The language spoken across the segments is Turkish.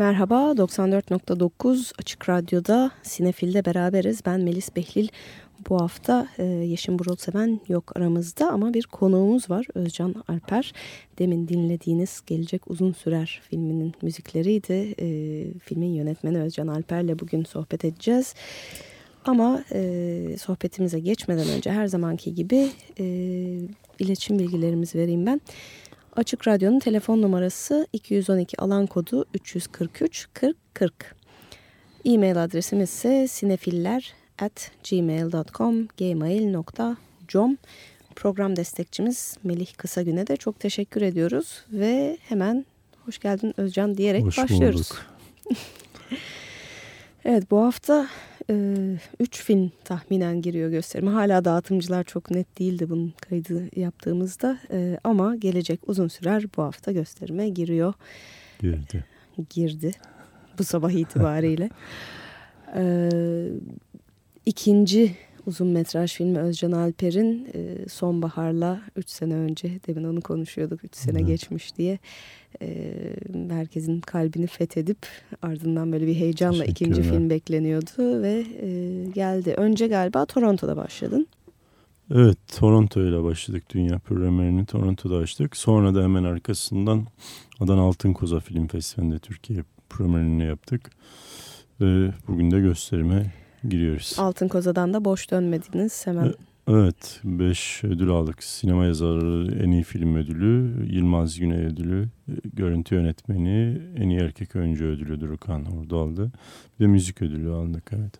Merhaba, 94.9 Açık Radyo'da Sinefil'de beraberiz. Ben Melis Behlil. Bu hafta e, Yeşim Burul Seven yok aramızda ama bir konuğumuz var. Özcan Alper. Demin dinlediğiniz Gelecek Uzun Sürer filminin müzikleriydi. E, filmin yönetmeni Özcan Alper'le bugün sohbet edeceğiz. Ama e, sohbetimize geçmeden önce her zamanki gibi e, iletişim bilgilerimizi vereyim ben. Açık Radyo'nun telefon numarası 212 alan kodu 343 40 40. E-mail adresimiz ise sinefiller at gmail.com gmail.com Program destekçimiz Melih Kısagün'e de çok teşekkür ediyoruz ve hemen hoş geldin Özcan diyerek hoş başlıyoruz. evet bu hafta e, üç film tahminen giriyor gösterime. Hala dağıtımcılar çok net değildi bunun kaydı yaptığımızda. E, ama gelecek uzun sürer bu hafta gösterime giriyor. Girdi. Girdi bu sabah itibariyle. e, ikinci uzun metraj filmi Özcan Alper'in e, Sonbahar'la 3 sene önce demin onu konuşuyorduk 3 sene evet. geçmiş diye e, herkesin kalbini fethedip ardından böyle bir heyecanla ikinci film bekleniyordu ve e, geldi. Önce galiba Toronto'da başladın. Evet Toronto ile başladık dünya premierini Toronto'da açtık. Sonra da hemen arkasından Adana Altın Koza Film Festivali'nde Türkiye premierini yaptık. Ve bugün de gösterime giriyoruz. Altın Koza'dan da boş dönmediniz hemen. Evet, beş ödül aldık. Sinema yazarı en iyi film ödülü, Yılmaz Güney ödülü, görüntü yönetmeni, en iyi erkek oyuncu ödülü Durukan orada aldı. Bir de müzik ödülü aldık, evet.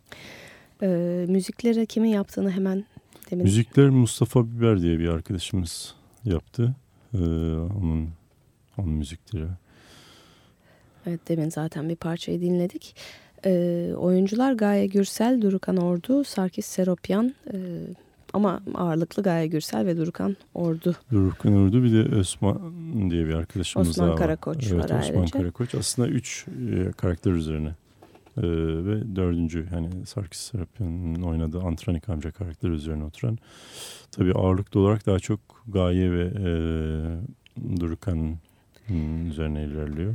Ee, müzikleri kimin yaptığını hemen demin... Müzikler Mustafa Biber diye bir arkadaşımız yaptı. Ee, onun, onun müzikleri. Evet, demin zaten bir parçayı dinledik. Ee, oyuncular Gaye Gürsel, Durukan Ordu, Sarkis Seropyan... E, ama ağırlıklı Gaye Gürsel ve Durukan Ordu. Durukan Ordu bir de Osman diye bir arkadaşımız Osman daha var. Karakoç evet, var Osman ayrıca. Karakoç aslında üç e, karakter üzerine e, ve dördüncü hani Sarkis Serapyan'ın oynadığı Antranik amca karakteri üzerine oturan. Tabii ağırlıklı olarak daha çok Gaye ve e, Durukan üzerine ilerliyor.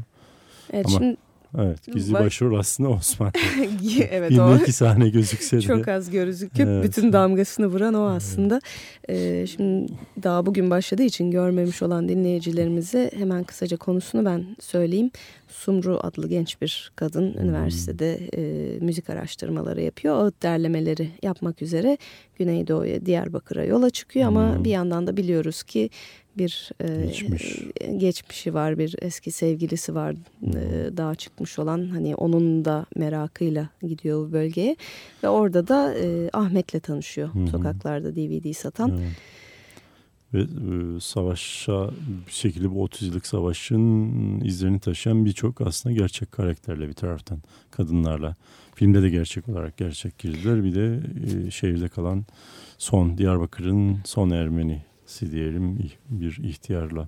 Evet Ama şimdi Evet gizli Bak- başrol aslında Osman. evet Filmde o iki sahne gözükse de. çok az gözüküp Evet. bütün damgasını vuran o aslında. Ee, şimdi daha bugün başladığı için görmemiş olan dinleyicilerimize hemen kısaca konusunu ben söyleyeyim. Sumru adlı genç bir kadın Hmm. üniversitede e, müzik araştırmaları yapıyor. Ağıt derlemeleri yapmak üzere Güneydoğu'ya Diyarbakır'a yola çıkıyor ama Hmm. bir yandan da biliyoruz ki bir e, Geçmiş. geçmişi var bir eski sevgilisi var e, dağa çıkmış olan hani onun da merakıyla gidiyor bu bölgeye ve orada da e, Ahmet'le tanışıyor hı. sokaklarda DVD satan. Evet. Ve e, savaşa bir şekilde bu 30 yıllık savaşın izlerini taşıyan birçok aslında gerçek karakterle bir taraftan kadınlarla. Filmde de gerçek olarak gerçek girdiler. Bir de e, şehirde kalan son Diyarbakır'ın son Ermenisi diyelim bir ihtiyarla.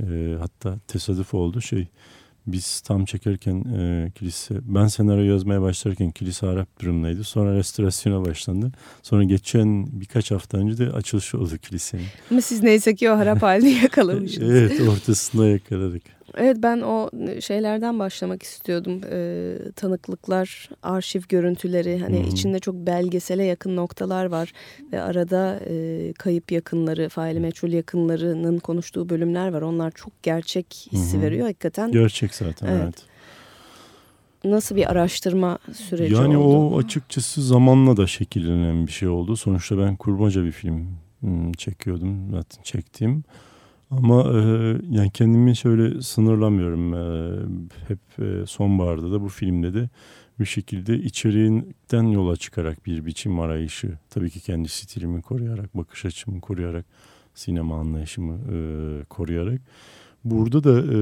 E, hatta tesadüf oldu şey biz tam çekerken e, kilise ben senaryo yazmaya başlarken kilise harap durumdaydı. Sonra restorasyona başlandı. Sonra geçen birkaç hafta önce de açılışı oldu kilisenin. Ama siz neyse ki o harap halini yakalamışsınız. Evet ortasında yakaladık. Evet ben o şeylerden başlamak istiyordum. Ee, tanıklıklar, arşiv görüntüleri hani hı. içinde çok belgesele yakın noktalar var ve arada e, kayıp yakınları, faili meçhul yakınlarının konuştuğu bölümler var. Onlar çok gerçek hissi hı. veriyor hakikaten. Gerçek zaten Evet. evet. Nasıl bir araştırma süreci Yani oldu? o açıkçası zamanla da şekillenen bir şey oldu. Sonuçta ben kurmaca bir film hmm, çekiyordum zaten çektiğim. Ama e, yani kendimi şöyle sınırlamıyorum. E, hep e, sonbaharda da bu filmde de bir şekilde içeriğinden yola çıkarak bir biçim arayışı. Tabii ki kendi stilimi koruyarak, bakış açımı koruyarak, sinema anlayışımı e, koruyarak. Burada da e,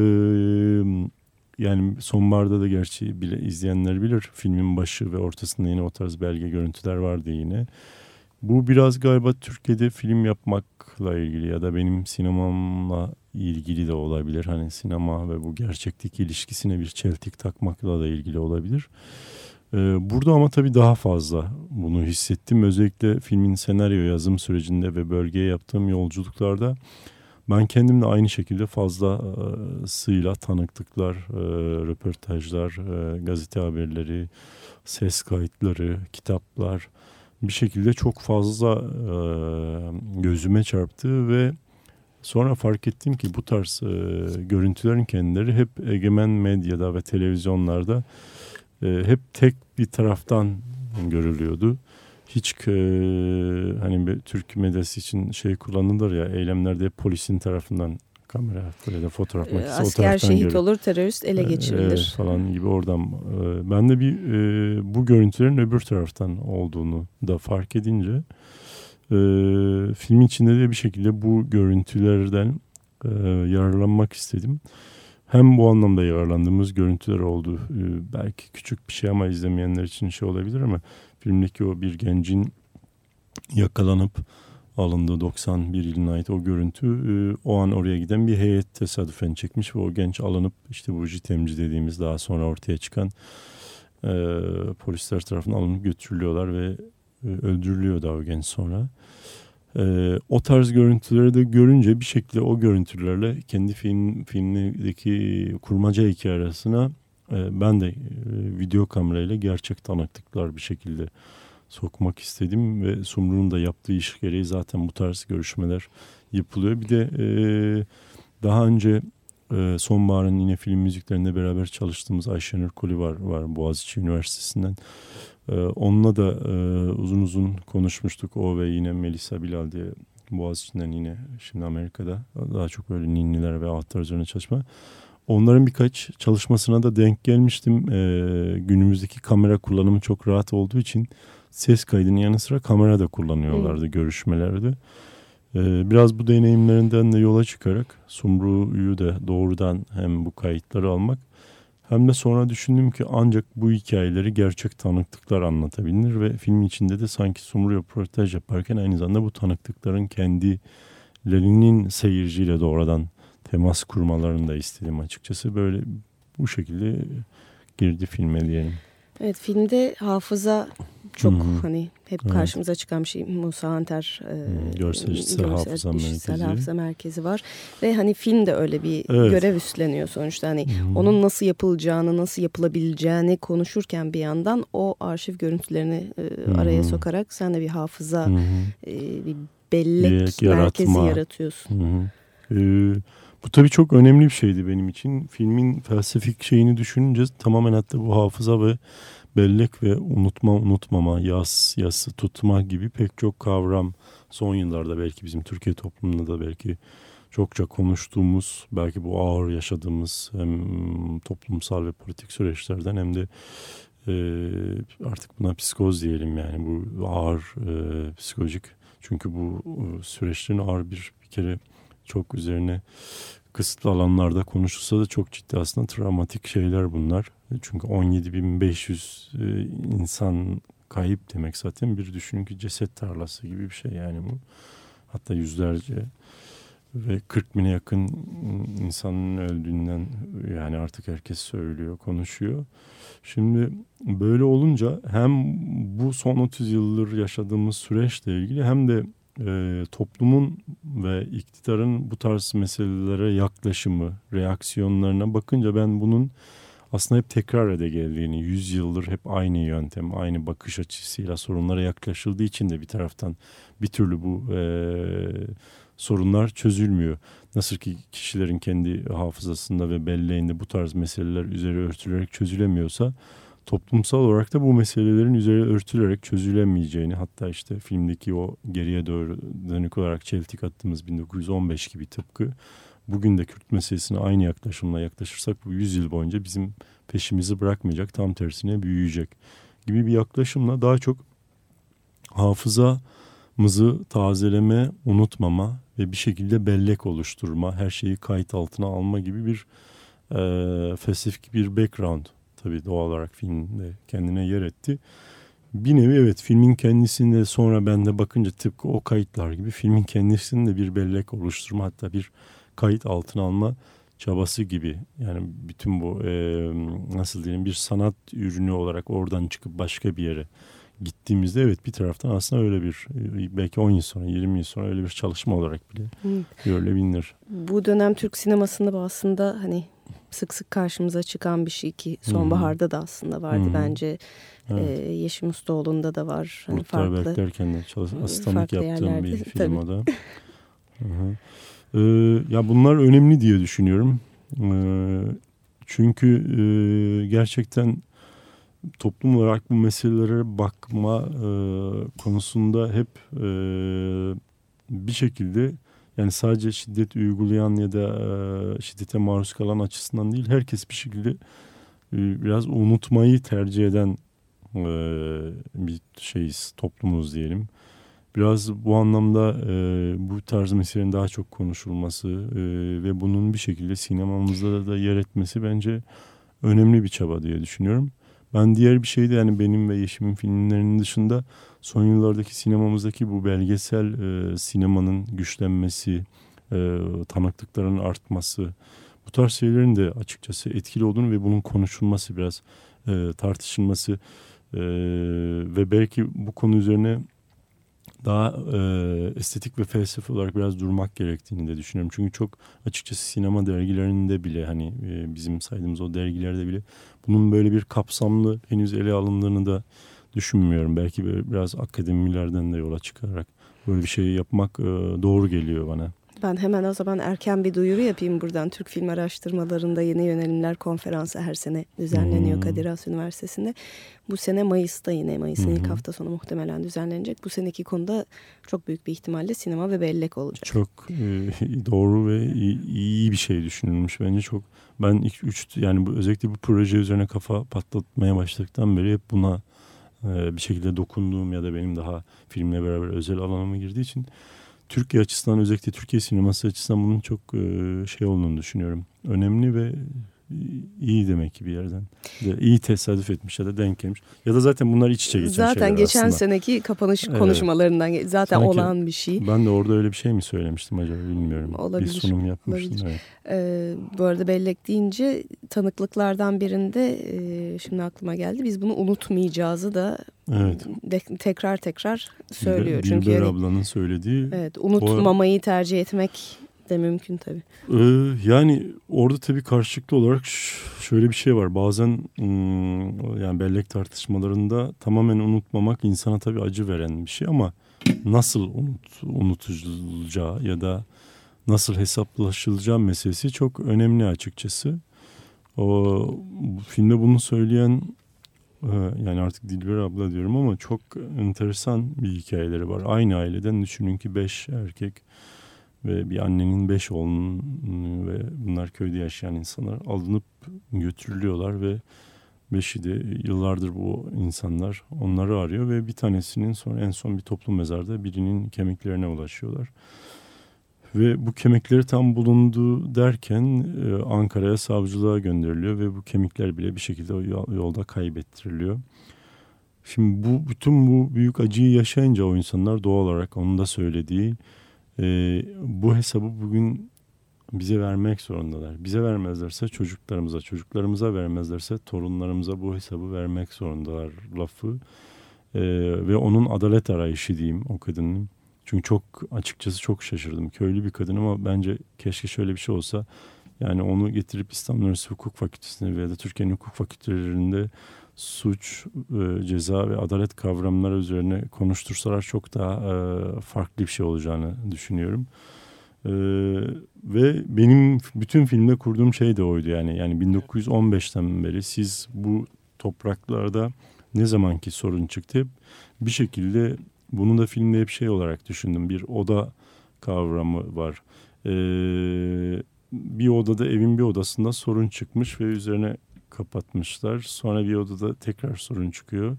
yani sonbaharda da gerçi bile izleyenler bilir filmin başı ve ortasında yine o tarz belge görüntüler vardı yine. Bu biraz galiba Türkiye'de film yapmakla ilgili ya da benim sinemamla ilgili de olabilir. Hani sinema ve bu gerçeklik ilişkisine bir çeltik takmakla da ilgili olabilir. Ee, burada ama tabii daha fazla bunu hissettim. Özellikle filmin senaryo yazım sürecinde ve bölgeye yaptığım yolculuklarda ben kendim de aynı şekilde fazlasıyla tanıklıklar, e, röportajlar, e, gazete haberleri, ses kayıtları, kitaplar bir şekilde çok fazla e, gözüme çarptı ve sonra fark ettim ki bu tarz e, görüntülerin kendileri hep egemen medyada ve televizyonlarda e, hep tek bir taraftan görülüyordu. Hiç e, hani bir Türk medyası için şey kullanılır ya eylemlerde polisin tarafından kamera ya da fotoğraf Ee, makinesi Asker şehit görülür. olur, terörist ele geçirilir. Evet, falan gibi oradan. e, Ben de bir e, bu görüntülerin öbür taraftan olduğunu da fark edince e, film içinde de bir şekilde bu görüntülerden e, yararlanmak istedim. Hem bu anlamda yararlandığımız görüntüler oldu. E, belki küçük bir şey ama izlemeyenler için şey olabilir ama filmdeki o bir gencin yakalanıp alındığı 91 yılına ait o görüntü e, o an oraya giden bir heyet tesadüfen çekmiş ve o genç alınıp işte bu jitemci dediğimiz daha sonra ortaya çıkan e, polisler tarafından alınıp götürülüyorlar ve e, öldürülüyor da o genç sonra. E, o tarz görüntüleri de görünce bir şekilde o görüntülerle kendi film filmdeki kurmaca hikaye arasına e, ben de e, video kamerayla gerçek tanıklıklar bir şekilde sokmak istedim ve Sumru'nun da yaptığı iş gereği zaten bu tarz görüşmeler yapılıyor. Bir de e, daha önce e, sonbaharın yine film müziklerinde beraber çalıştığımız Ayşenur Koli var, var Boğaziçi Üniversitesi'nden. E, onunla da e, uzun uzun konuşmuştuk. O ve yine Melisa Bilal diye Boğaziçi'nden yine şimdi Amerika'da daha çok böyle ninniler ve ağıtlar üzerine çalışma. Onların birkaç çalışmasına da denk gelmiştim. Ee, günümüzdeki kamera kullanımı çok rahat olduğu için ses kaydının yanı sıra kamera da kullanıyorlardı hmm. görüşmelerde. Ee, biraz bu deneyimlerinden de yola çıkarak Sumru'yu da doğrudan hem bu kayıtları almak hem de sonra düşündüm ki ancak bu hikayeleri gerçek tanıklıklar anlatabilir ve film içinde de sanki Sumru'ya röportaj yaparken aynı zamanda bu tanıklıkların kendilerinin seyirciyle doğrudan temas kurmalarını da istedim açıkçası. Böyle bu şekilde girdi filme diyelim. Evet filmde hafıza çok Hı -hı. hani hep evet. karşımıza çıkan bir şey. Musa Anter e, gösterişsel, hafıza, merkezi. hafıza merkezi var. Ve hani film de öyle bir evet. görev üstleniyor sonuçta. Hani Hı onun nasıl yapılacağını, nasıl yapılabileceğini konuşurken bir yandan o arşiv görüntülerini e, araya sokarak sen de bir hafıza, e, bir bellek Bellek, merkezi yaratma. yaratıyorsun. Hı -hı. Ee, bu tabii çok önemli bir şeydi benim için. Filmin felsefik şeyini düşününce tamamen hatta bu hafıza ve bellek ve unutma unutmama, yas yası tutma gibi pek çok kavram. Son yıllarda belki bizim Türkiye toplumunda da belki çokça konuştuğumuz, belki bu ağır yaşadığımız hem toplumsal ve politik süreçlerden hem de e, artık buna psikoz diyelim yani. Bu ağır e, psikolojik. Çünkü bu e, süreçlerin ağır bir bir kere çok üzerine kısıtlı alanlarda konuşulsa da çok ciddi aslında travmatik şeyler bunlar. Çünkü 17.500 e, insan kayıp demek zaten bir düşünün ki ceset tarlası gibi bir şey yani bu. Hatta yüzlerce ve 40 bine yakın insanın öldüğünden yani artık herkes söylüyor, konuşuyor. Şimdi böyle olunca hem bu son 30 yıldır yaşadığımız süreçle ilgili hem de e, toplumun ve iktidarın bu tarz meselelere yaklaşımı, reaksiyonlarına bakınca ben bunun aslında hep tekrar ede geldiğini, yüz yıldır hep aynı yöntem, aynı bakış açısıyla sorunlara yaklaşıldığı için de bir taraftan bir türlü bu e, sorunlar çözülmüyor. Nasıl ki kişilerin kendi hafızasında ve belleğinde bu tarz meseleler üzeri örtülerek çözülemiyorsa toplumsal olarak da bu meselelerin üzeri örtülerek çözülemeyeceğini hatta işte filmdeki o geriye doğru dönük olarak çeltik attığımız 1915 gibi tıpkı bugün de Kürt meselesine aynı yaklaşımla yaklaşırsak bu 100 yıl boyunca bizim peşimizi bırakmayacak tam tersine büyüyecek gibi bir yaklaşımla daha çok hafızamızı tazeleme, unutmama ve bir şekilde bellek oluşturma, her şeyi kayıt altına alma gibi bir e, felsefik bir background tabii doğal olarak filmde kendine yer etti. Bir nevi evet filmin kendisinde sonra ben de bakınca tıpkı o kayıtlar gibi filmin kendisinde bir bellek oluşturma hatta bir kayıt altına alma çabası gibi. Yani bütün bu e, nasıl diyelim bir sanat ürünü olarak oradan çıkıp başka bir yere gittiğimizde evet bir taraftan aslında öyle bir belki 10 yıl sonra 20 yıl sonra öyle bir çalışma olarak bile Hı. görülebilir. Bu dönem Türk sinemasında aslında hani sık sık karşımıza çıkan bir şey ki sonbaharda da aslında vardı hmm. bence. Evet. Ee, Yeşim Ustaoğlu'nda da var. Hani farklı, beklerken de çalış, asistanlık yaptığım yerlerde. bir film o da. Ee, ya bunlar önemli diye düşünüyorum. Ee, çünkü e, gerçekten toplum olarak bu meselelere bakma e, konusunda hep e, bir şekilde yani sadece şiddet uygulayan ya da e, şiddete maruz kalan açısından değil herkes bir şekilde e, biraz unutmayı tercih eden e, bir şeyiz toplumuz diyelim. Biraz bu anlamda e, bu tarz meselelerin daha çok konuşulması e, ve bunun bir şekilde sinemamızda da yer etmesi bence önemli bir çaba diye düşünüyorum. Ben diğer bir şey de yani benim ve Yeşim'in filmlerinin dışında son yıllardaki sinemamızdaki bu belgesel e, sinemanın güçlenmesi, e, tanıklıkların artması, bu tarz şeylerin de açıkçası etkili olduğunu ve bunun konuşulması biraz e, tartışılması e, ve belki bu konu üzerine daha e, estetik ve felsefe olarak biraz durmak gerektiğini de düşünüyorum. Çünkü çok açıkçası sinema dergilerinde bile hani e, bizim saydığımız o dergilerde bile bunun böyle bir kapsamlı henüz ele alındığını da düşünmüyorum. Belki böyle biraz akademilerden de yola çıkarak böyle bir şey yapmak e, doğru geliyor bana. Ben hemen o zaman erken bir duyuru yapayım buradan. Türk Film Araştırmalarında Yeni Yönelimler Konferansı her sene düzenleniyor hmm. Kadir Has Üniversitesi'nde. Bu sene Mayıs'ta yine Mayıs'ın hmm. ilk hafta sonu muhtemelen düzenlenecek. Bu seneki konuda çok büyük bir ihtimalle sinema ve bellek olacak. Çok e, doğru ve iyi, iyi bir şey düşünülmüş bence çok. Ben ilk üç yani bu, özellikle bu proje üzerine kafa patlatmaya başladıktan beri hep buna e, bir şekilde dokunduğum ya da benim daha filmle beraber özel alanıma girdiği için Türkiye açısından özellikle Türkiye sineması açısından bunun çok şey olduğunu düşünüyorum. Önemli ve iyi demek ki bir yerden. De iyi tesadüf etmiş ya da denk gelmiş. Ya da zaten bunlar iç içe geçen zaten şeyler Zaten geçen aslında. seneki kapanış evet. konuşmalarından zaten Sanki olan bir şey. Ben de orada öyle bir şey mi söylemiştim acaba bilmiyorum. Olabilir. Bir sunum yapmıştım. Evet. Ee, bu arada bellek deyince tanıklıklardan birinde e, şimdi aklıma geldi. Biz bunu unutmayacağızı da evet. de, tekrar tekrar söylüyor. Dilber, Çünkü Dilber yani, ablanın söylediği. Evet unutmamayı o... tercih etmek de mümkün tabii. Ee, yani orada tabii karşılıklı olarak şöyle bir şey var. Bazen yani bellek tartışmalarında tamamen unutmamak insana tabii acı veren bir şey ama nasıl unut, unutulacağı ya da nasıl hesaplaşılacağı meselesi çok önemli açıkçası. O filmde bunu söyleyen yani artık Dilber abla diyorum ama çok enteresan bir hikayeleri var. Aynı aileden düşünün ki beş erkek ve bir annenin beş oğlunun ve bunlar köyde yaşayan insanlar alınıp götürülüyorlar ve beşi de yıllardır bu insanlar onları arıyor ve bir tanesinin sonra en son bir toplum mezarda birinin kemiklerine ulaşıyorlar. Ve bu kemikleri tam bulundu derken e, Ankara'ya savcılığa gönderiliyor ve bu kemikler bile bir şekilde yolda kaybettiriliyor. Şimdi bu bütün bu büyük acıyı yaşayınca o insanlar doğal olarak onun da söylediği e, bu hesabı bugün bize vermek zorundalar. Bize vermezlerse çocuklarımıza, çocuklarımıza vermezlerse torunlarımıza bu hesabı vermek zorundalar lafı. E, ve onun adalet arayışı diyeyim o kadının. Çünkü çok açıkçası çok şaşırdım. Köylü bir kadın ama bence keşke şöyle bir şey olsa. Yani onu getirip İstanbul Üniversitesi Hukuk Fakültesi'ne veya da Türkiye'nin hukuk fakültelerinde suç, e, ceza ve adalet kavramları üzerine konuştursalar çok daha e, farklı bir şey olacağını düşünüyorum. E, ve benim bütün filmde kurduğum şey de oydu yani. Yani 1915'ten beri siz bu topraklarda ne zamanki sorun çıktı bir şekilde bunu da filmde hep şey olarak düşündüm. Bir oda kavramı var. Ee, bir odada evin bir odasında sorun çıkmış ve üzerine kapatmışlar. Sonra bir odada tekrar sorun çıkıyor.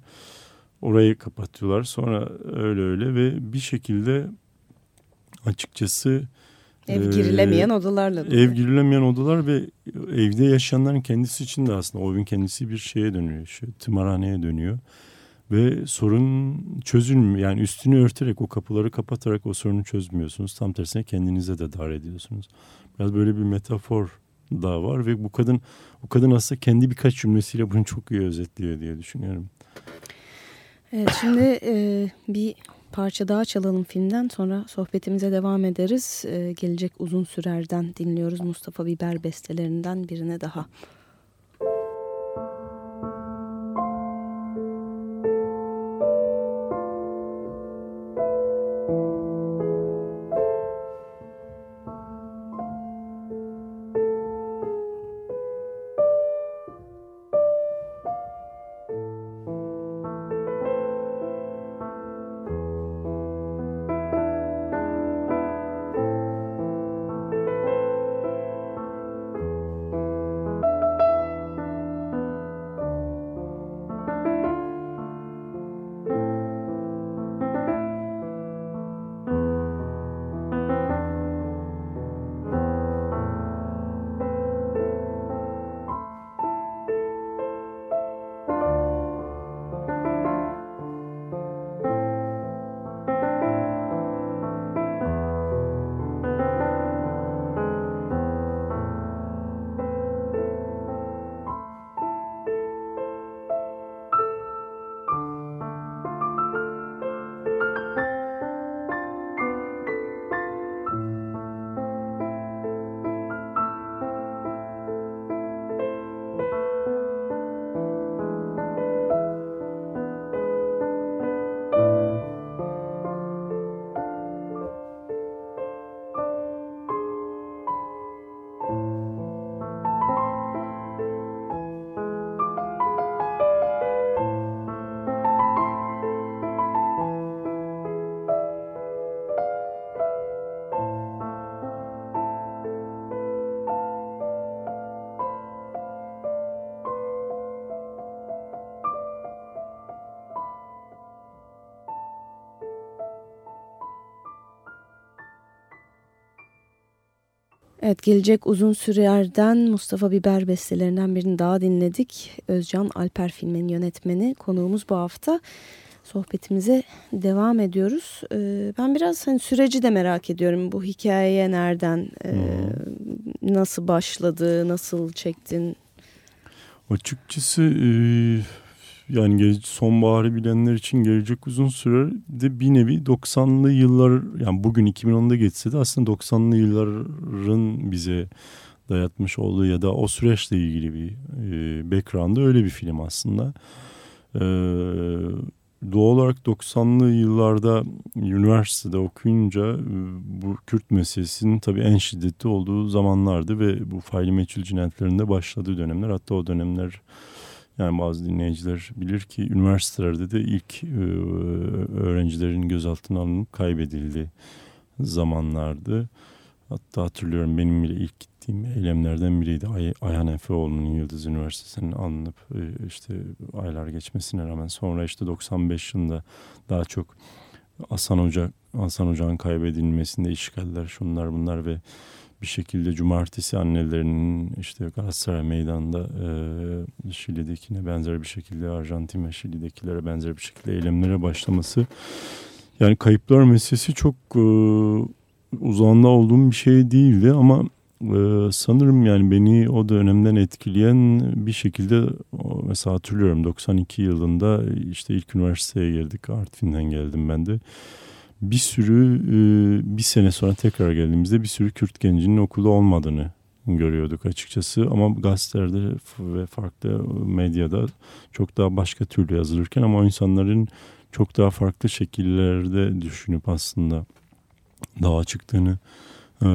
Orayı kapatıyorlar. Sonra öyle öyle ve bir şekilde açıkçası Ev girilemeyen e, odalarla. Ev girilemeyen odalar ve evde yaşayanların kendisi için de aslında o evin kendisi bir şeye dönüyor. Şu, tımarhaneye dönüyor. Ve sorun çözülmüyor. Yani üstünü örterek o kapıları kapatarak o sorunu çözmüyorsunuz. Tam tersine kendinize de dar ediyorsunuz. Biraz böyle bir metafor da var ve bu kadın bu kadın aslında kendi birkaç cümlesiyle bunu çok iyi özetliyor diye düşünüyorum. Evet şimdi e, bir parça daha çalalım filmden sonra sohbetimize devam ederiz. E, gelecek uzun sürerden dinliyoruz Mustafa Biber bestelerinden birine daha. Evet gelecek uzun sürerden Mustafa Biber bestelerinden birini daha dinledik. Özcan Alper filmin yönetmeni konuğumuz bu hafta. Sohbetimize devam ediyoruz. Ee, ben biraz hani süreci de merak ediyorum. Bu hikayeye nereden, e, hmm. nasıl başladı, nasıl çektin? Açıkçası e, yani sonbaharı bilenler için gelecek uzun süre de bir nevi 90'lı yıllar yani bugün 2010'da geçse de aslında 90'lı yılların bize dayatmış olduğu ya da o süreçle ilgili bir e, background'da öyle bir film aslında. E, doğal olarak 90'lı yıllarda üniversitede okuyunca e, bu Kürt meselesinin tabii en şiddetli olduğu zamanlardı ve bu faili meçhul cinayetlerinde başladığı dönemler hatta o dönemler yani bazı dinleyiciler bilir ki üniversitelerde de ilk e, öğrencilerin gözaltına alınıp kaybedildiği zamanlardı. Hatta hatırlıyorum benim bile ilk gittiğim eylemlerden biriydi. Ay, Ayhan Efeoğlu'nun Yıldız Üniversitesi'nin alınıp e, işte aylar geçmesine rağmen sonra işte 95 yılında daha çok Hasan Hoca Hasan Hoca'nın kaybedilmesinde işgaller şunlar bunlar ve bir şekilde cumartesi annelerinin işte Galatasaray Meydanı'nda e, Şili'dekine benzer bir şekilde Arjantin ve Şili'dekilere benzer bir şekilde eylemlere başlaması. Yani kayıplar meselesi çok e, uzağında olduğum bir şey değildi ama e, sanırım yani beni o dönemden etkileyen bir şekilde mesela hatırlıyorum 92 yılında işte ilk üniversiteye geldik Artvin'den geldim ben de bir sürü e, bir sene sonra tekrar geldiğimizde bir sürü Kürt gencinin okulda olmadığını görüyorduk açıkçası. Ama gazetelerde ve farklı medyada çok daha başka türlü yazılırken ama o insanların çok daha farklı şekillerde düşünüp aslında daha çıktığını e,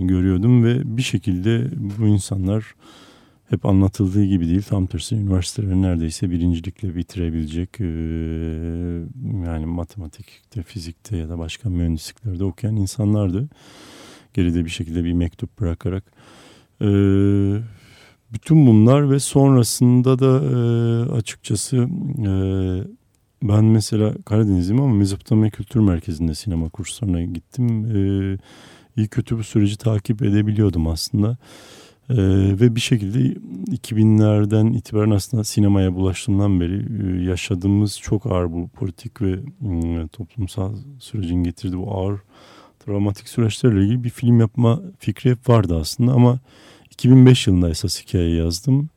görüyordum ve bir şekilde bu insanlar hep anlatıldığı gibi değil. Tam tersi üniversiteleri neredeyse birincilikle bitirebilecek e, yani matematikte, fizikte ya da başka mühendisliklerde okuyan insanlardı. Geride bir şekilde bir mektup bırakarak. E, bütün bunlar ve sonrasında da e, açıkçası ben mesela Karadeniz'im ama Mezopotamya Kültür Merkezi'nde sinema kurslarına gittim. İyi kötü bu süreci takip edebiliyordum aslında. Ee, ve bir şekilde 2000'lerden itibaren aslında sinemaya bulaştığımdan beri e, yaşadığımız çok ağır bu politik ve e, toplumsal sürecin getirdiği bu ağır travmatik süreçlerle ilgili bir film yapma fikri hep vardı aslında ama 2005 yılında esas hikaye yazdım.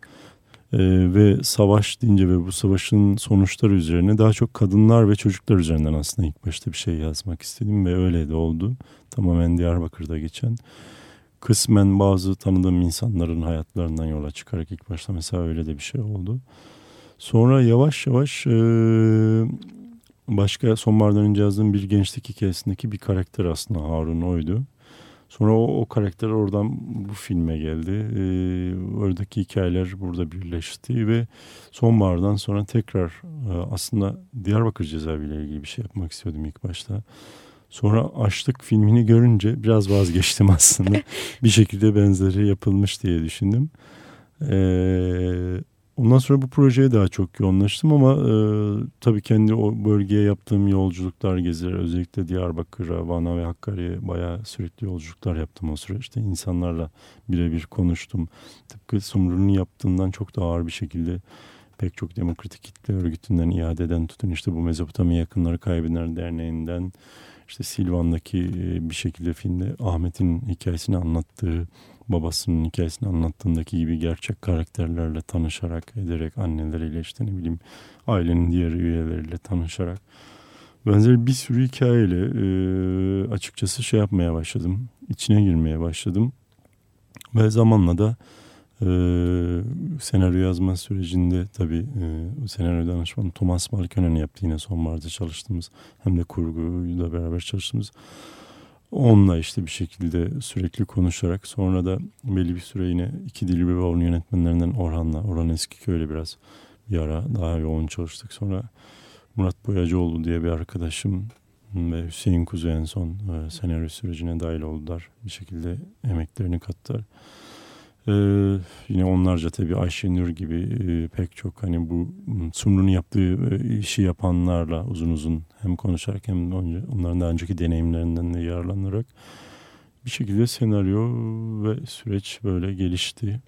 Ee, ve savaş deyince ve bu savaşın sonuçları üzerine daha çok kadınlar ve çocuklar üzerinden aslında ilk başta bir şey yazmak istedim ve öyle de oldu. Tamamen Diyarbakır'da geçen kısmen bazı tanıdığım insanların hayatlarından yola çıkarak ilk başta mesela öyle de bir şey oldu. Sonra yavaş yavaş e, başka sonbahardan önce yazdığım bir gençlik hikayesindeki bir karakter aslında Harun oydu. Sonra o, o karakter oradan bu filme geldi. Ee, oradaki hikayeler burada birleşti ve sonbahardan sonra tekrar e, aslında Diyarbakır cezaeviyle ilgili bir şey yapmak istiyordum ilk başta. Sonra Açlık filmini görünce biraz vazgeçtim aslında. bir şekilde benzeri yapılmış diye düşündüm. Ee, ondan sonra bu projeye daha çok yoğunlaştım ama e, tabii kendi o bölgeye yaptığım yolculuklar, geziler özellikle Diyarbakır'a, Van'a ve Hakkari'ye bayağı sürekli yolculuklar yaptım o süreçte. İnsanlarla birebir konuştum. Tıpkı Sumru'nun yaptığından çok daha ağır bir şekilde pek çok demokratik kitle örgütünden iadeden tutun işte bu Mezopotamya Yakınları Kaybedenler Derneği'nden işte Silvan'daki e, bir şekilde filmde Ahmet'in hikayesini anlattığı, babasının hikayesini anlattığındaki gibi gerçek karakterlerle tanışarak, ederek, anneleriyle işte ne bileyim ailenin diğer üyeleriyle tanışarak benzer bir sürü hikayeyle e, açıkçası şey yapmaya başladım. içine girmeye başladım. Ve zamanla da e, senaryo yazma sürecinde tabii e, senaryo danışmanı Thomas Malkönen yaptı yine sonbaharda çalıştığımız hem de kurguyla beraber çalıştığımız onunla işte bir şekilde sürekli konuşarak sonra da belli bir süre yine iki dili ve onun yönetmenlerinden Orhan'la Orhan Eskiköy'le biraz bir ara daha yoğun çalıştık. Sonra Murat Boyacıoğlu diye bir arkadaşım ve Hüseyin Kuzu en son e, senaryo sürecine dahil oldular. Bir şekilde emeklerini kattılar. Ee, yine onlarca tabii Ayşenur gibi e, pek çok hani bu Sumru'nun yaptığı e, işi yapanlarla uzun uzun hem konuşarak hem önce, onların daha önceki deneyimlerinden de yararlanarak bir şekilde senaryo ve süreç böyle gelişti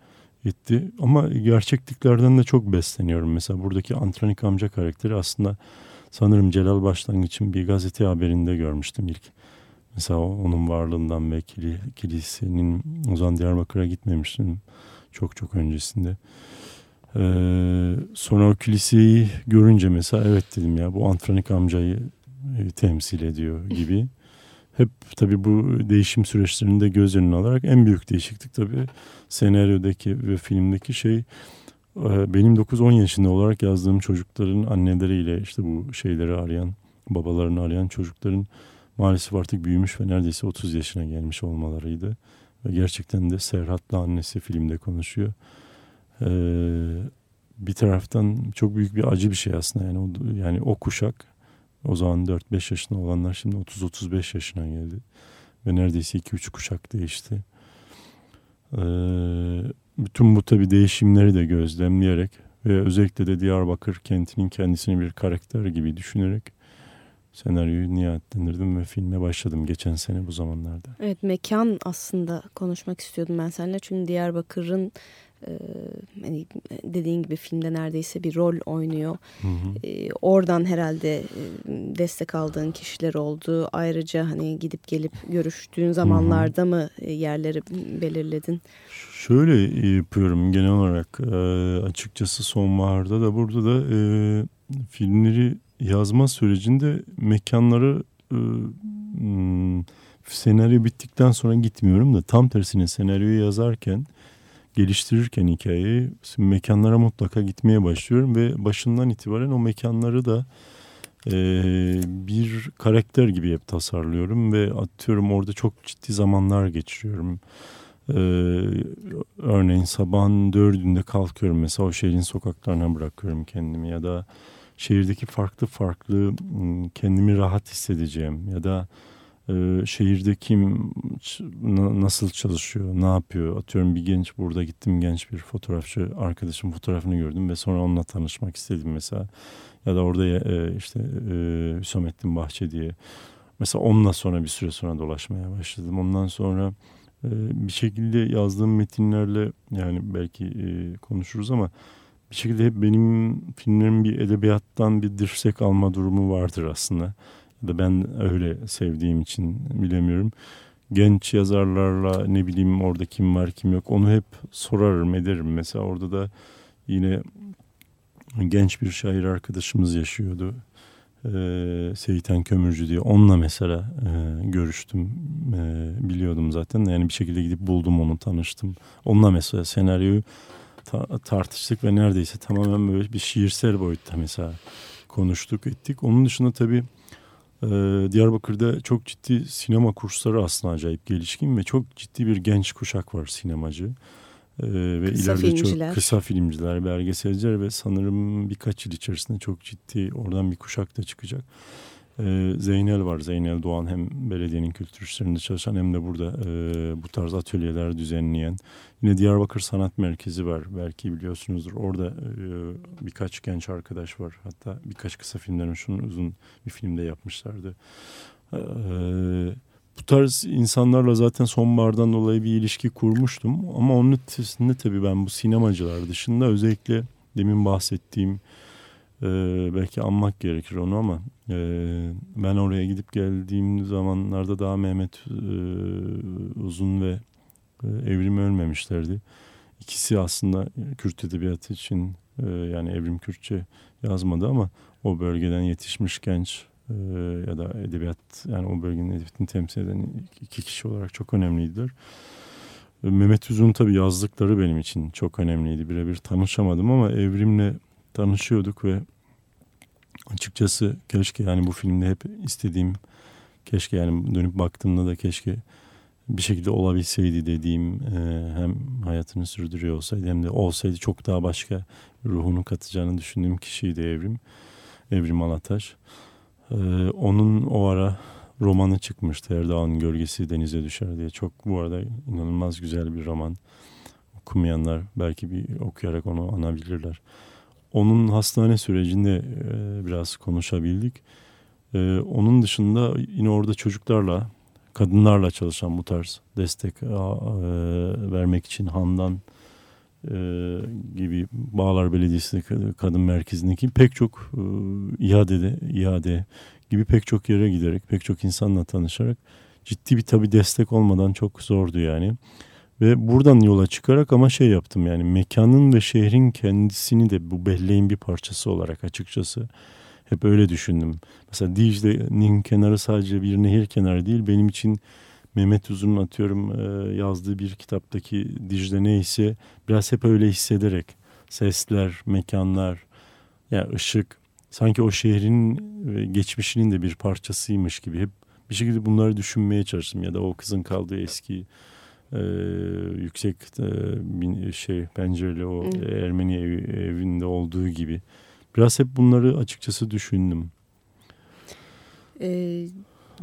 gitti. Ama gerçekliklerden de çok besleniyorum. Mesela buradaki Antronik amca karakteri aslında sanırım Celal Başlangıç'ın bir gazete haberinde görmüştüm ilk. Mesela onun varlığından ve kilisenin o zaman Diyarbakır'a gitmemiştim çok çok öncesinde. Ee, sonra o kiliseyi görünce mesela evet dedim ya bu Antronik amcayı e, temsil ediyor gibi. Hep tabii bu değişim süreçlerinde göz önüne alarak en büyük değişiklik tabii senaryodaki ve filmdeki şey e, benim 9-10 yaşında olarak yazdığım çocukların anneleriyle işte bu şeyleri arayan, babalarını arayan çocukların maalesef artık büyümüş ve neredeyse 30 yaşına gelmiş olmalarıydı. Ve gerçekten de Serhat'la annesi filmde konuşuyor. Ee, bir taraftan çok büyük bir acı bir şey aslında yani o, yani o kuşak o zaman 4-5 yaşında olanlar şimdi 30-35 yaşına geldi. Ve neredeyse 2-3 kuşak değişti. Ee, bütün bu tabi değişimleri de gözlemleyerek ve özellikle de Diyarbakır kentinin kendisini bir karakter gibi düşünerek senaryoyu niyetlendirdim ve filme başladım geçen sene bu zamanlarda. Evet mekan aslında konuşmak istiyordum ben seninle çünkü Diyarbakır'ın hani dediğin gibi filmde neredeyse bir rol oynuyor. Hı hı. E, oradan herhalde destek aldığın kişiler oldu. Ayrıca hani gidip gelip görüştüğün zamanlarda hı hı. mı yerleri belirledin? Şöyle yapıyorum genel olarak açıkçası sonbaharda da burada da e, filmleri yazma sürecinde mekanları e, hmm, senaryo bittikten sonra gitmiyorum da tam tersine senaryoyu yazarken geliştirirken hikayeyi mekanlara mutlaka gitmeye başlıyorum ve başından itibaren o mekanları da e, bir karakter gibi hep tasarlıyorum ve atıyorum orada çok ciddi zamanlar geçiriyorum. Ee, örneğin sabahın dördünde kalkıyorum mesela o şehrin sokaklarına bırakıyorum kendimi ya da şehirdeki farklı farklı kendimi rahat hissedeceğim ya da e, şehirde kim nasıl çalışıyor, ne yapıyor. Atıyorum bir genç burada gittim genç bir fotoğrafçı arkadaşım fotoğrafını gördüm ve sonra onunla tanışmak istedim mesela. Ya da orada e, işte e, Hüsamettin Bahçe diye. Mesela onunla sonra bir süre sonra dolaşmaya başladım. Ondan sonra bir şekilde yazdığım metinlerle yani belki konuşuruz ama bir şekilde hep benim filmlerim bir edebiyattan bir dirsek alma durumu vardır aslında da ben öyle sevdiğim için bilemiyorum. Genç yazarlarla ne bileyim orada kim var kim yok onu hep sorarım ederim. Mesela orada da yine genç bir şair arkadaşımız yaşıyordu. Ee, Seyitan Kömürcü diye onunla mesela e, görüştüm e, biliyordum zaten yani bir şekilde gidip buldum onu tanıştım onunla mesela senaryoyu ta- tartıştık ve neredeyse tamamen böyle bir şiirsel boyutta mesela konuştuk ettik onun dışında tabii ee, Diyarbakır'da çok ciddi sinema kursları aslında acayip gelişkin ve çok ciddi bir genç kuşak var sinemacı. Ee, ve kısa ileride filmciler. çok kısa filmciler, belgeselciler ve sanırım birkaç yıl içerisinde çok ciddi oradan bir kuşak da çıkacak. Ee, Zeynel var. Zeynel Doğan hem belediyenin kültür işlerinde çalışan hem de burada e, bu tarz atölyeler düzenleyen. Yine Diyarbakır Sanat Merkezi var. Belki biliyorsunuzdur. Orada e, birkaç genç arkadaş var. Hatta birkaç kısa filmlerin şunun uzun bir filmde yapmışlardı. E, bu tarz insanlarla zaten sonbahardan dolayı bir ilişki kurmuştum. Ama onun ötesinde tabii ben bu sinemacılar dışında özellikle demin bahsettiğim e, belki anmak gerekir onu ama e, ben oraya gidip geldiğim zamanlarda daha Mehmet e, Uzun ve e, Evrim ölmemişlerdi. İkisi aslında Kürt edebiyatı için e, yani Evrim Kürtçe yazmadı ama o bölgeden yetişmiş genç e, ya da edebiyat yani o bölgenin edebiyatını temsil eden iki kişi olarak çok önemliydiler. Mehmet Uzun tabii yazdıkları benim için çok önemliydi. Birebir tanışamadım ama Evrim'le tanışıyorduk ve açıkçası keşke yani bu filmde hep istediğim keşke yani dönüp baktığımda da keşke bir şekilde olabilseydi dediğim e, hem hayatını sürdürüyor olsaydı hem de olsaydı çok daha başka ruhunu katacağını düşündüğüm kişiydi Evrim. Evrim Alataş. E, onun o ara romanı çıkmıştı Erdoğan Gölgesi Denize Düşer diye. Çok bu arada inanılmaz güzel bir roman. Okumayanlar belki bir okuyarak onu anabilirler. Onun hastane sürecinde e, biraz konuşabildik. E, onun dışında yine orada çocuklarla kadınlarla çalışan bu tarz destek vermek için Handan e, gibi Bağlar Belediyesi Kadın Merkezi'ndeki pek çok e, iade, iade gibi pek çok yere giderek, pek çok insanla tanışarak ciddi bir tabi destek olmadan çok zordu yani. Ve buradan yola çıkarak ama şey yaptım yani mekanın ve şehrin kendisini de bu belleğin bir parçası olarak açıkçası hep öyle düşündüm. Mesela Dicle'nin kenarı sadece bir nehir kenarı değil benim için Mehmet Uzun'un atıyorum e, yazdığı bir kitaptaki Dicle neyse biraz hep öyle hissederek sesler, mekanlar, ya yani ışık sanki o şehrin geçmişinin de bir parçasıymış gibi hep bir şekilde bunları düşünmeye çalıştım ya da o kızın kaldığı eski e, yüksek e, şey pencereli o hmm. Ermeni evi, evinde olduğu gibi biraz hep bunları açıkçası düşündüm. E,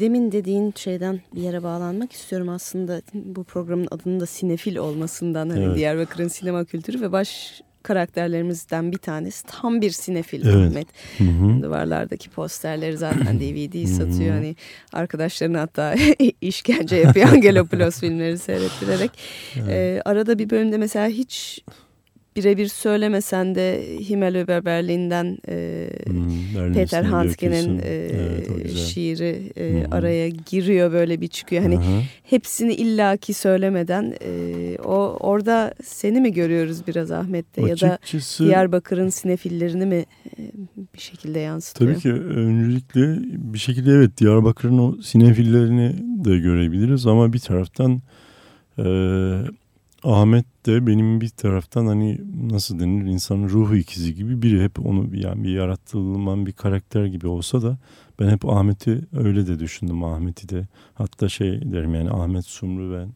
demin dediğin şeyden bir yere bağlanmak istiyorum aslında bu programın adının da sinefil olmasından hani evet. Diyarbakır'ın sinema kültürü ve baş karakterlerimizden bir tanesi tam bir sinefil evet. Ahmet. Hı hı. Duvarlardaki posterleri zaten DVD satıyor. Hani arkadaşlarına hatta işkence yapıyor Angelopoulos filmleri seyrettirerek. Evet. Ee, arada bir bölümde mesela hiç birebir söylemesen de Himmel über Berlin'den e, hmm, Peter Handke'nin e, evet, şiiri e, hmm. araya giriyor böyle bir çıkıyor. Hani Aha. hepsini illaki söylemeden e, o orada seni mi görüyoruz biraz Ahmet'te Açıkçası, ya da Diyarbakır'ın sinefillerini mi e, bir şekilde yansıtıyor? Tabii ki öncelikle bir şekilde evet Diyarbakır'ın o sinefillerini de görebiliriz ama bir taraftan e, Ahmet de benim bir taraftan hani nasıl denir insanın ruhu ikizi gibi biri. Hep onu yani bir yarattığım bir karakter gibi olsa da ben hep Ahmet'i öyle de düşündüm. Ahmet'i de hatta şey derim yani Ahmet Sumru ben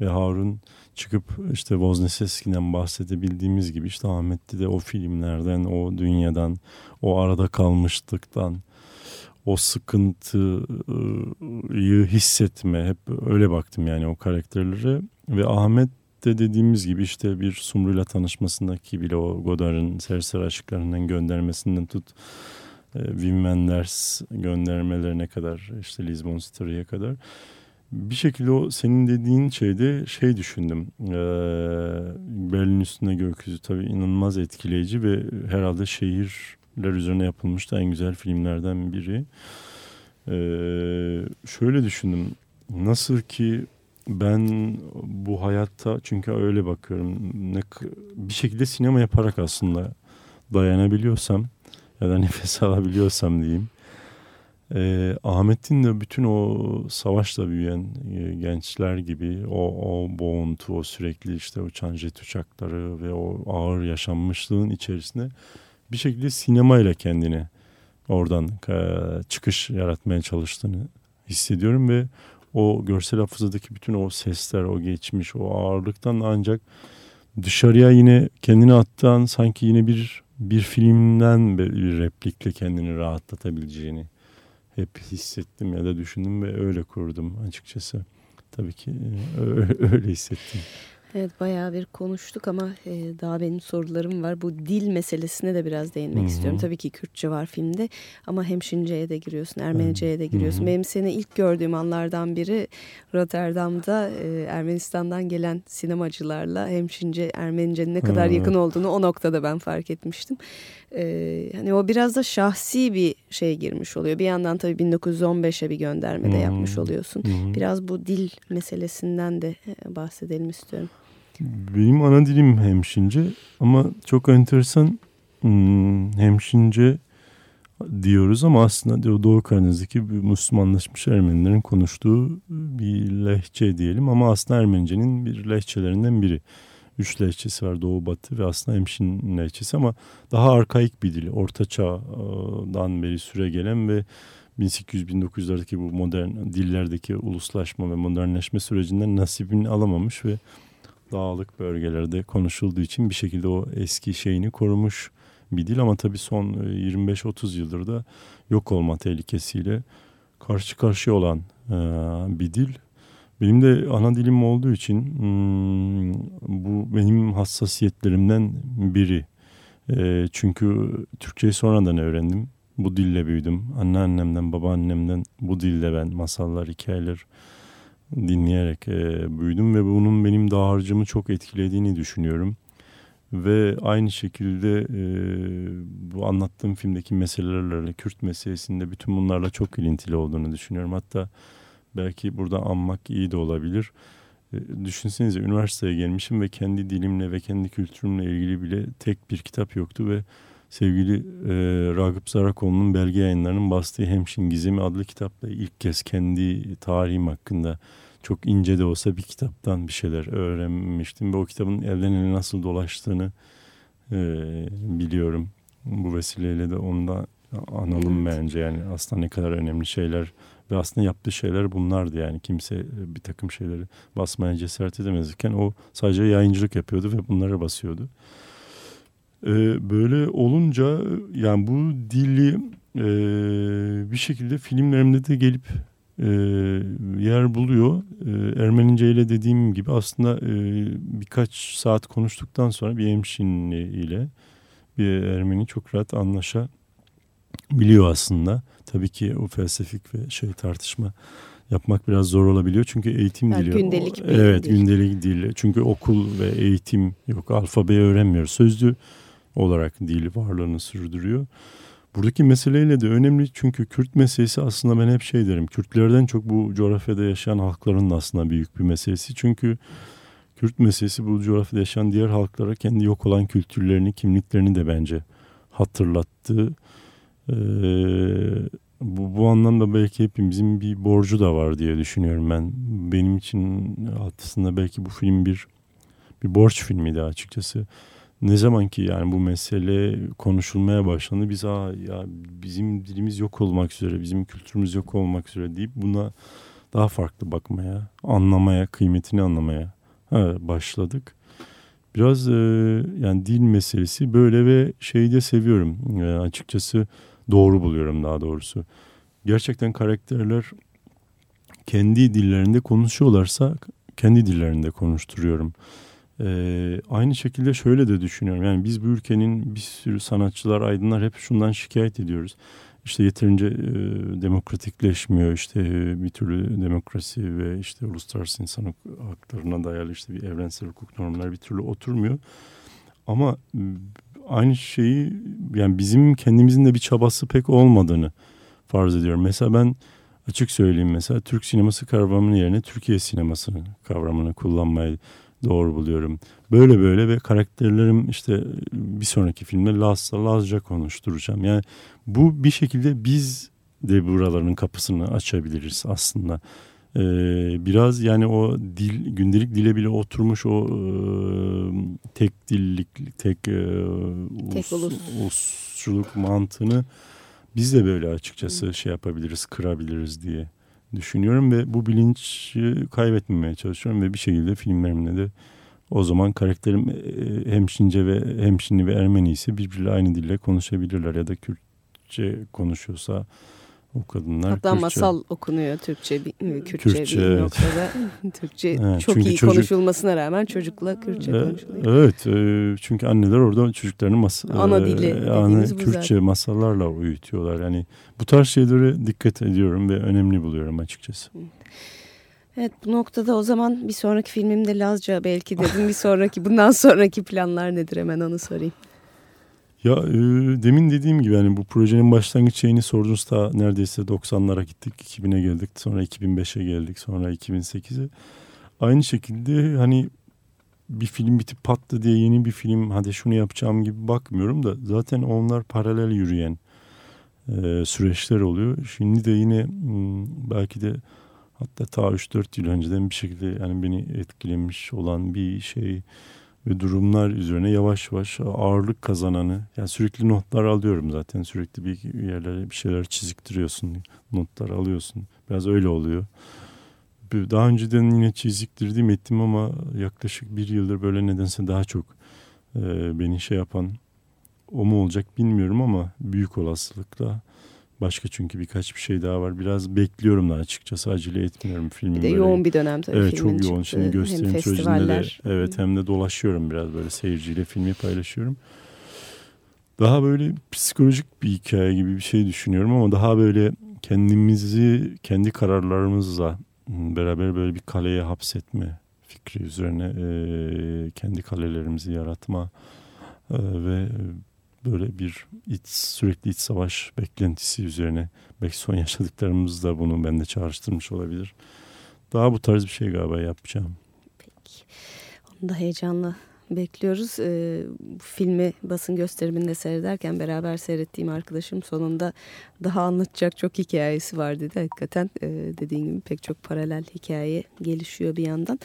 ve Harun çıkıp işte Vozneseski'den bahsedebildiğimiz gibi işte Ahmet'te de o filmlerden o dünyadan o arada kalmışlıktan o sıkıntıyı hissetme hep öyle baktım yani o karakterlere. Ve Ahmet de dediğimiz gibi işte bir Sumru'yla tanışmasındaki bile o Godard'ın Serseri Aşıklarından göndermesinden tut e, Wim Wenders göndermelerine kadar işte Lisbon Story'e kadar bir şekilde o senin dediğin şeyde şey düşündüm. Ee, Berlin üstünde gökyüzü tabii inanılmaz etkileyici ve herhalde şehirler üzerine yapılmış da en güzel filmlerden biri. Ee, şöyle düşündüm. Nasıl ki ben bu hayatta çünkü öyle bakıyorum. Ne, bir şekilde sinema yaparak aslında dayanabiliyorsam ya da nefes alabiliyorsam diyeyim. E, Ahmet'in de bütün o savaşla büyüyen e, gençler gibi o, o boğuntu, o sürekli işte uçan jet uçakları ve o ağır yaşanmışlığın içerisinde bir şekilde sinemayla kendini oradan e, çıkış yaratmaya çalıştığını hissediyorum ve o görsel hafızadaki bütün o sesler, o geçmiş, o ağırlıktan ancak dışarıya yine kendini attan sanki yine bir bir filmden bir replikle kendini rahatlatabileceğini hep hissettim ya da düşündüm ve öyle kurdum açıkçası. Tabii ki öyle hissettim. Evet bayağı bir konuştuk ama e, daha benim sorularım var. Bu dil meselesine de biraz değinmek Hı -hı. istiyorum. Tabii ki Kürtçe var filmde ama Hemşince'ye de giriyorsun, Ermenice'ye de giriyorsun. Hı -hı. Benim seni ilk gördüğüm anlardan biri Rotterdam'da e, Ermenistan'dan gelen sinemacılarla Hemşince, Ermenice'nin ne kadar Hı -hı. yakın olduğunu o noktada ben fark etmiştim. E, hani o biraz da şahsi bir şey girmiş oluyor. Bir yandan tabii 1915'e bir gönderme de yapmış oluyorsun. Hı -hı. Biraz bu dil meselesinden de e, bahsedelim istiyorum. Benim ana dilim hemşince ama çok enteresan hmm, hemşince diyoruz ama aslında Doğu Karadeniz'deki Müslümanlaşmış Ermenilerin konuştuğu bir lehçe diyelim ama aslında Ermenice'nin bir lehçelerinden biri. Üç lehçesi var Doğu Batı ve aslında Hemşin lehçesi ama daha arkaik bir dil. Orta Çağ'dan beri süre gelen ve 1800-1900'lerdeki bu modern dillerdeki uluslaşma ve modernleşme sürecinden nasibini alamamış ve dağlık bölgelerde konuşulduğu için bir şekilde o eski şeyini korumuş bir dil ama tabii son 25-30 e, yıldır da yok olma tehlikesiyle karşı karşıya olan e, bir dil. Benim de ana dilim olduğu için hmm, bu benim hassasiyetlerimden biri. E, çünkü Türkçeyi sonradan öğrendim. Bu dille büyüdüm. Anneannemden, babaannemden bu dilde ben masallar, hikayeler dinleyerek e, büyüdüm ve bunun benim dağarcığımı çok etkilediğini düşünüyorum. Ve aynı şekilde e, bu anlattığım filmdeki meselelerle, Kürt meselesinde bütün bunlarla çok ilintili olduğunu düşünüyorum. Hatta belki burada anmak iyi de olabilir. E, düşünsenize üniversiteye gelmişim ve kendi dilimle ve kendi kültürümle ilgili bile tek bir kitap yoktu ve sevgili e, Ragıp Zarakoğlu'nun belge yayınlarının bastığı Hemşin Gizemi adlı kitapla ilk kez kendi tarihim hakkında çok ince de olsa bir kitaptan bir şeyler öğrenmiştim ve o kitabın elden ele nasıl dolaştığını e, biliyorum. Bu vesileyle de onu da analım evet. bence yani aslında ne kadar önemli şeyler ve aslında yaptığı şeyler bunlardı yani kimse bir takım şeyleri basmaya cesaret edemezken o sadece yayıncılık yapıyordu ve bunları basıyordu. Ee, böyle olunca yani bu dili e, bir şekilde filmlerimde de gelip e, yer buluyor. E, Ermenice ile dediğim gibi aslında e, birkaç saat konuştuktan sonra bir hemşinli ile bir Ermeni çok rahat anlaşabiliyor aslında. Tabii ki o felsefik ve şey tartışma yapmak biraz zor olabiliyor. Çünkü eğitim yani dili. Gündelik bir Evet dil. gündelik dil. Çünkü okul ve eğitim yok. Alfabeyi öğrenmiyoruz. Sözlü olarak dil varlığını sürdürüyor. Buradaki meseleyle de önemli çünkü Kürt meselesi aslında ben hep şey derim. Kürtlerden çok bu coğrafyada yaşayan halkların aslında büyük bir meselesi. Çünkü Kürt meselesi bu coğrafyada yaşayan diğer halklara kendi yok olan kültürlerini, kimliklerini de bence hatırlattı. Ee, bu, bu anlamda belki hepimizin bir borcu da var diye düşünüyorum ben. Benim için aslında belki bu film bir bir borç filmiydi açıkçası ne zaman ki yani bu mesele konuşulmaya başlandı biz Aa, ya bizim dilimiz yok olmak üzere bizim kültürümüz yok olmak üzere deyip buna daha farklı bakmaya anlamaya kıymetini anlamaya ha, başladık. Biraz e, yani dil meselesi böyle ve şeyi de seviyorum e, açıkçası doğru buluyorum daha doğrusu. Gerçekten karakterler kendi dillerinde konuşuyorlarsa kendi dillerinde konuşturuyorum. Ee, aynı şekilde şöyle de düşünüyorum. Yani biz bu ülkenin bir sürü sanatçılar, aydınlar hep şundan şikayet ediyoruz. İşte yeterince e, demokratikleşmiyor. İşte e, bir türlü demokrasi ve işte uluslararası insan haklarına dayalı işte bir evrensel hukuk normları bir türlü oturmuyor. Ama aynı şeyi yani bizim kendimizin de bir çabası pek olmadığını farz ediyorum. Mesela ben açık söyleyeyim mesela Türk sineması kavramının yerine Türkiye sinemasını kavramını kullanmayı doğru buluyorum. Böyle böyle ve karakterlerim işte bir sonraki filmde Laz'la Lazca konuşturacağım. Yani bu bir şekilde biz de buraların kapısını açabiliriz aslında. Ee, biraz yani o dil gündelik dile bile oturmuş o e, tek dillik tek, e, tek ulusçuluk mantığını biz de böyle açıkçası şey yapabiliriz kırabiliriz diye düşünüyorum ve bu bilinci kaybetmemeye çalışıyorum ve bir şekilde filmlerimde de o zaman karakterim e, hem Şince ve hem Şinli ve Ermeni ise birbiriyle aynı dille konuşabilirler ya da Kürtçe konuşuyorsa o kadınlar Hatta Kürtçe. masal okunuyor Türkçe, Kürtçe, Kürtçe bir evet. noktada. Türkçe evet, çok iyi çocuk... konuşulmasına rağmen çocukla Kürtçe e, konuşuluyor. Evet e, çünkü anneler orada çocuklarını mas ana dili ana Kürtçe zaten. masallarla uyutuyorlar. Yani bu tarz şeylere dikkat ediyorum ve önemli buluyorum açıkçası. Evet bu noktada o zaman bir sonraki filmimde Lazca belki dedim. Bir sonraki bundan sonraki planlar nedir hemen onu sorayım. Ya e, demin dediğim gibi yani bu projenin başlangıç şeyini sordunuz da neredeyse 90'lara gittik, 2000'e geldik, sonra 2005'e geldik, sonra 2008'e. Aynı şekilde hani bir film bitip pattı diye yeni bir film hadi şunu yapacağım gibi bakmıyorum da zaten onlar paralel yürüyen e, süreçler oluyor. Şimdi de yine hmm, belki de hatta ta 3-4 yıl önceden bir şekilde yani beni etkilemiş olan bir şey ve durumlar üzerine yavaş yavaş ağırlık kazananı yani sürekli notlar alıyorum zaten sürekli bir yerlere bir şeyler çiziktiriyorsun notlar alıyorsun. Biraz öyle oluyor. Daha önceden yine çiziktirdim ettim ama yaklaşık bir yıldır böyle nedense daha çok e, beni şey yapan o mu olacak bilmiyorum ama büyük olasılıkla Başka çünkü birkaç bir şey daha var. Biraz bekliyorum da açıkçası acele etmiyorum filmi. Bir de böyle. yoğun bir dönem tabii Evet çok yoğun. Çıktı. Şimdi gösterim sürecinde de evet hem de dolaşıyorum biraz böyle seyirciyle filmi paylaşıyorum. Daha böyle psikolojik bir hikaye gibi bir şey düşünüyorum ama daha böyle kendimizi kendi kararlarımızla beraber böyle bir kaleye hapsetme fikri üzerine e, kendi kalelerimizi yaratma e, ve böyle bir iç, sürekli iç savaş beklentisi üzerine belki son yaşadıklarımız da bunu bende çağrıştırmış olabilir. Daha bu tarz bir şey galiba yapacağım. Peki. Onu da heyecanla bekliyoruz. Ee, bu filmi basın gösteriminde seyrederken beraber seyrettiğim arkadaşım sonunda daha anlatacak çok hikayesi var dedi. Hakikaten e, dediğin gibi pek çok paralel hikaye gelişiyor bir yandan.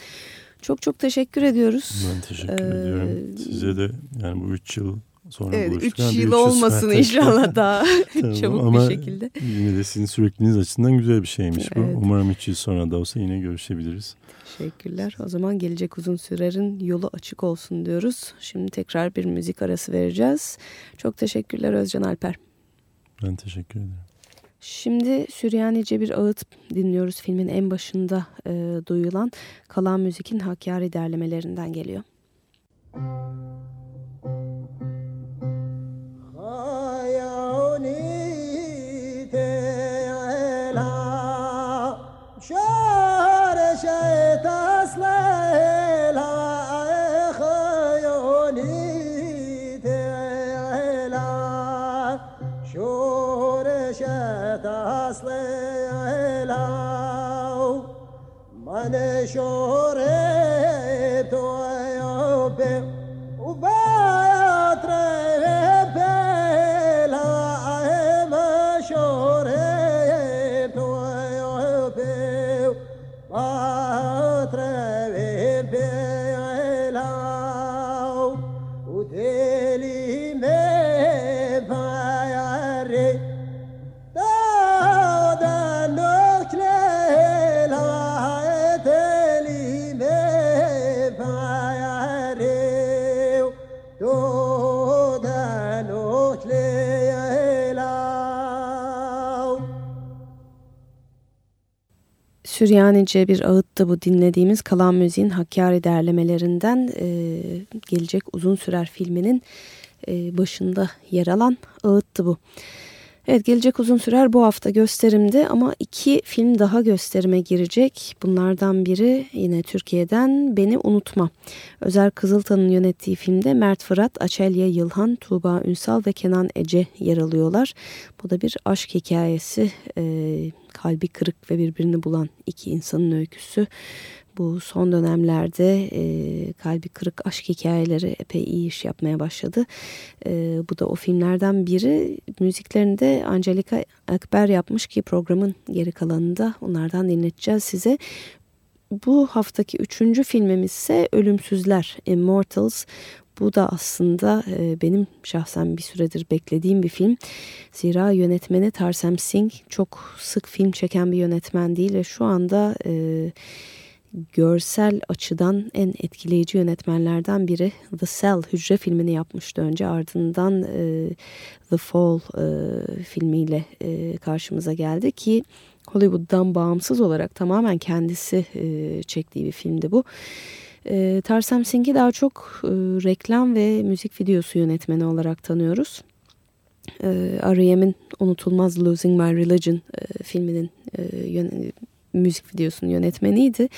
Çok çok teşekkür ediyoruz. Ben teşekkür ee, ediyorum. Size de yani bu üç yıl sonra evet, buluştuk. 3 yıl olmasın inşallah daha çabuk ama bir şekilde. Yine de sizin sürekliliğiniz açısından güzel bir şeymiş evet. bu. Umarım 3 yıl sonra da olsa yine görüşebiliriz. Teşekkürler. O zaman gelecek uzun sürerin yolu açık olsun diyoruz. Şimdi tekrar bir müzik arası vereceğiz. Çok teşekkürler Özcan Alper. Ben teşekkür ederim. Şimdi Süryanice bir ağıt dinliyoruz. Filmin en başında e, duyulan Kalan Müzik'in Hakkari derlemelerinden geliyor. شهر Süryanice bir ağıttı bu dinlediğimiz kalan müziğin Hakkari derlemelerinden e, gelecek uzun sürer filminin e, başında yer alan ağıttı bu. Evet gelecek uzun sürer bu hafta gösterimde ama iki film daha gösterime girecek. Bunlardan biri yine Türkiye'den Beni Unutma. Özer Kızıltan'ın yönettiği filmde Mert Fırat, Açelya Yılhan, Tuğba Ünsal ve Kenan Ece yer alıyorlar. Bu da bir aşk hikayesi. Ee, kalbi kırık ve birbirini bulan iki insanın öyküsü. Bu son dönemlerde e, kalbi kırık aşk hikayeleri epey iyi iş yapmaya başladı. E, bu da o filmlerden biri. Müziklerini de Angelika Akber yapmış ki programın geri kalanında onlardan dinleteceğiz size. Bu haftaki üçüncü filmimiz ise Ölümsüzler, Immortals. Bu da aslında e, benim şahsen bir süredir beklediğim bir film. Zira yönetmeni Tarsem Singh çok sık film çeken bir yönetmen değil ve şu anda... E, görsel açıdan en etkileyici yönetmenlerden biri. The Cell hücre filmini yapmıştı önce ardından e, The Fall e, filmiyle e, karşımıza geldi ki Hollywood'dan bağımsız olarak tamamen kendisi e, çektiği bir filmdi bu. E, Tarsem Singh'i daha çok e, reklam ve müzik videosu yönetmeni olarak tanıyoruz. E, R.E.M'in unutulmaz Losing My Religion e, filminin e, müzik videosunun yönetmeniydi.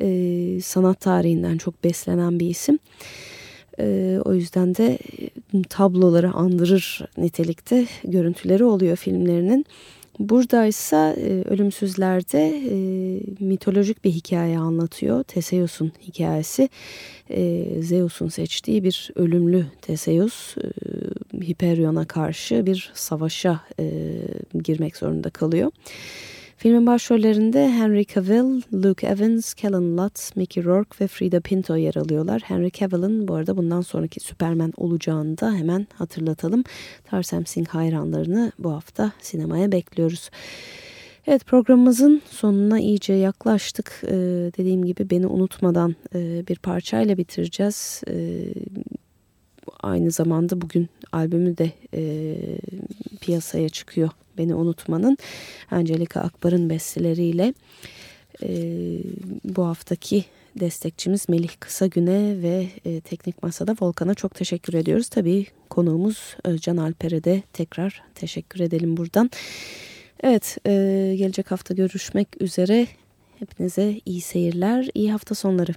E, sanat tarihinden çok beslenen bir isim. E, o yüzden de tabloları andırır nitelikte görüntüleri oluyor filmlerinin. Buradaysa e, Ölümsüzler'de e, mitolojik bir hikaye anlatıyor. Teseus'un hikayesi. E, Zeus'un seçtiği bir ölümlü Teseus e, Hiperion'a karşı bir savaşa e, girmek zorunda kalıyor. Filmin başrollerinde Henry Cavill, Luke Evans, Kellen Lutz, Mickey Rourke ve Frida Pinto yer alıyorlar. Henry Cavill'ın bu arada bundan sonraki Superman olacağını da hemen hatırlatalım. Tarsem Singh hayranlarını bu hafta sinemaya bekliyoruz. Evet programımızın sonuna iyice yaklaştık. Ee, dediğim gibi beni unutmadan e, bir parçayla bitireceğiz. Ee, aynı zamanda bugün albümü de e, piyasaya çıkıyor Beni Unutmanın Angelika Akbar'ın besteleriyle e, bu haftaki destekçimiz Melih Kısagün'e ve e, Teknik Masa'da Volkan'a çok teşekkür ediyoruz. Tabii konuğumuz Özcan Alper'e de tekrar teşekkür edelim buradan. Evet e, gelecek hafta görüşmek üzere. Hepinize iyi seyirler, iyi hafta sonları.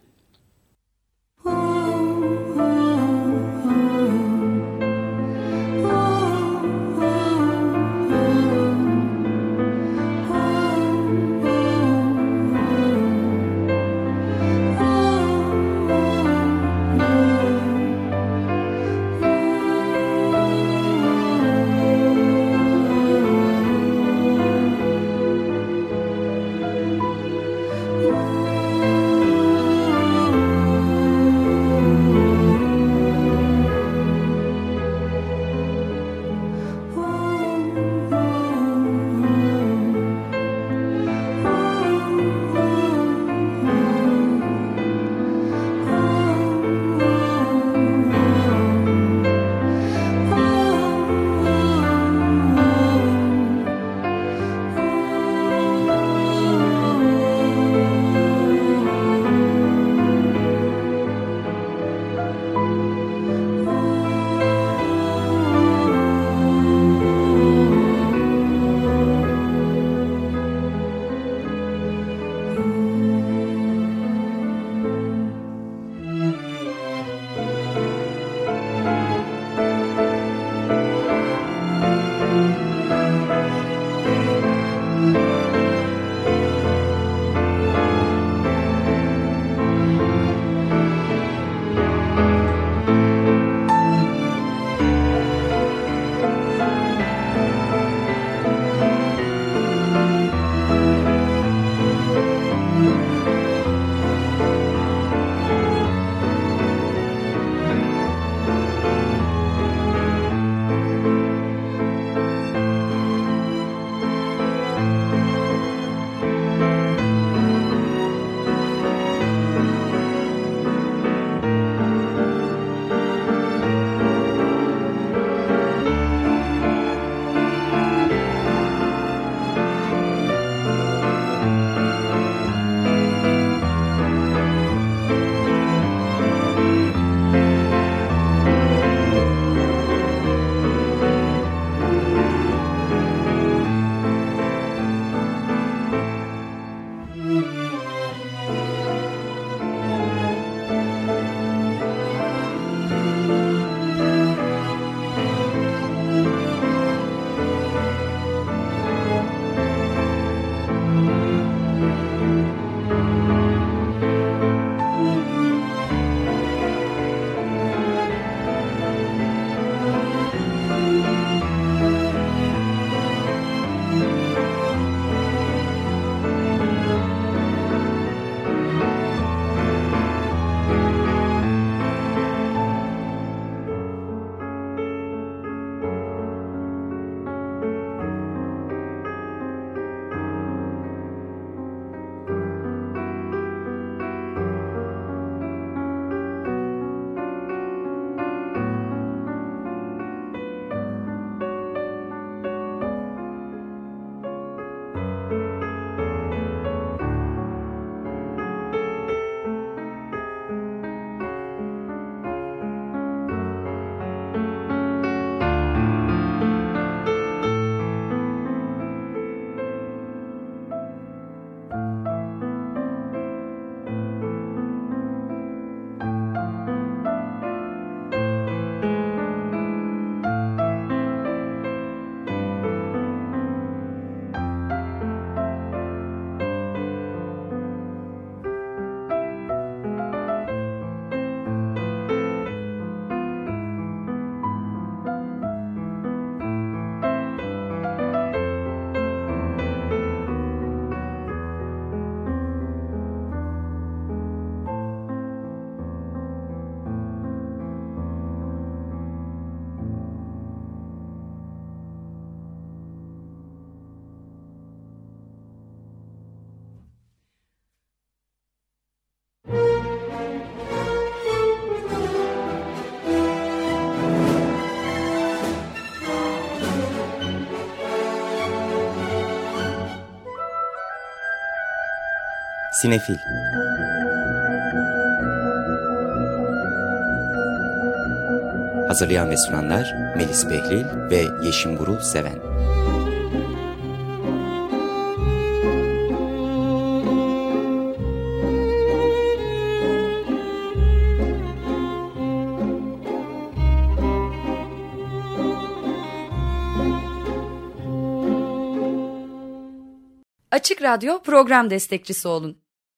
Sinefil. Hazırlayan ve sunanlar Melis Behlil ve Yeşim Burul Seven. Açık Radyo program destekçisi olun.